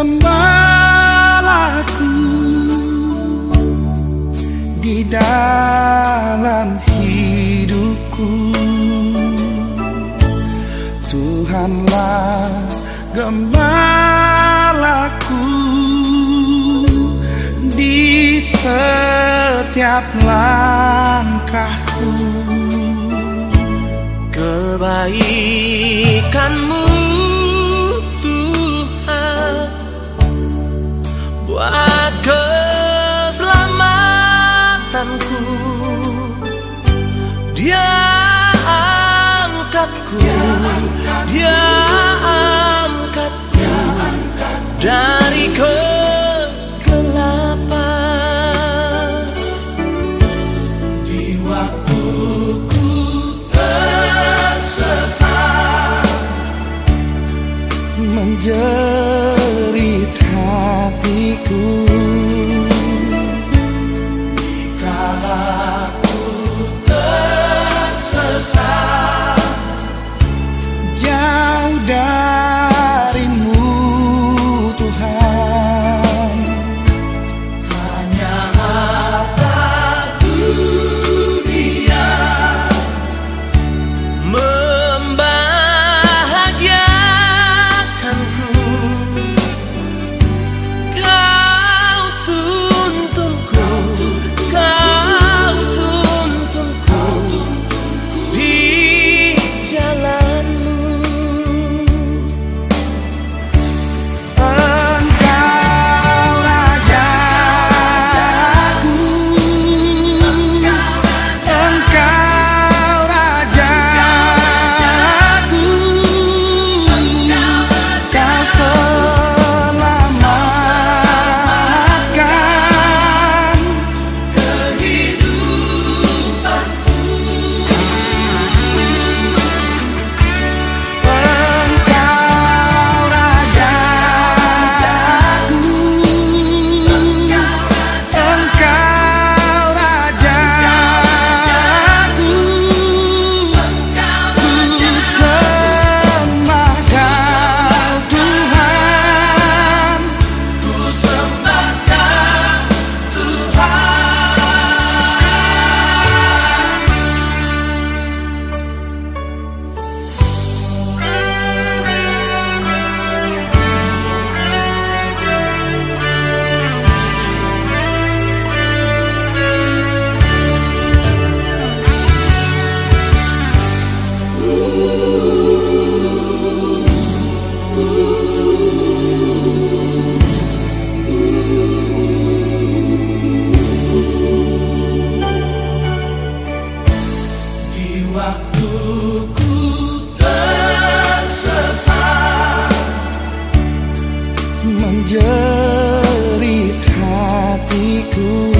gembalaku di dalam hidupku. Tuhanlah gembalaku di setiap langkahku. Kebaikanmu dia angkatku dari kegelapan. Di waktuku tersesat. Menjerit hatiku menjerit hatiku.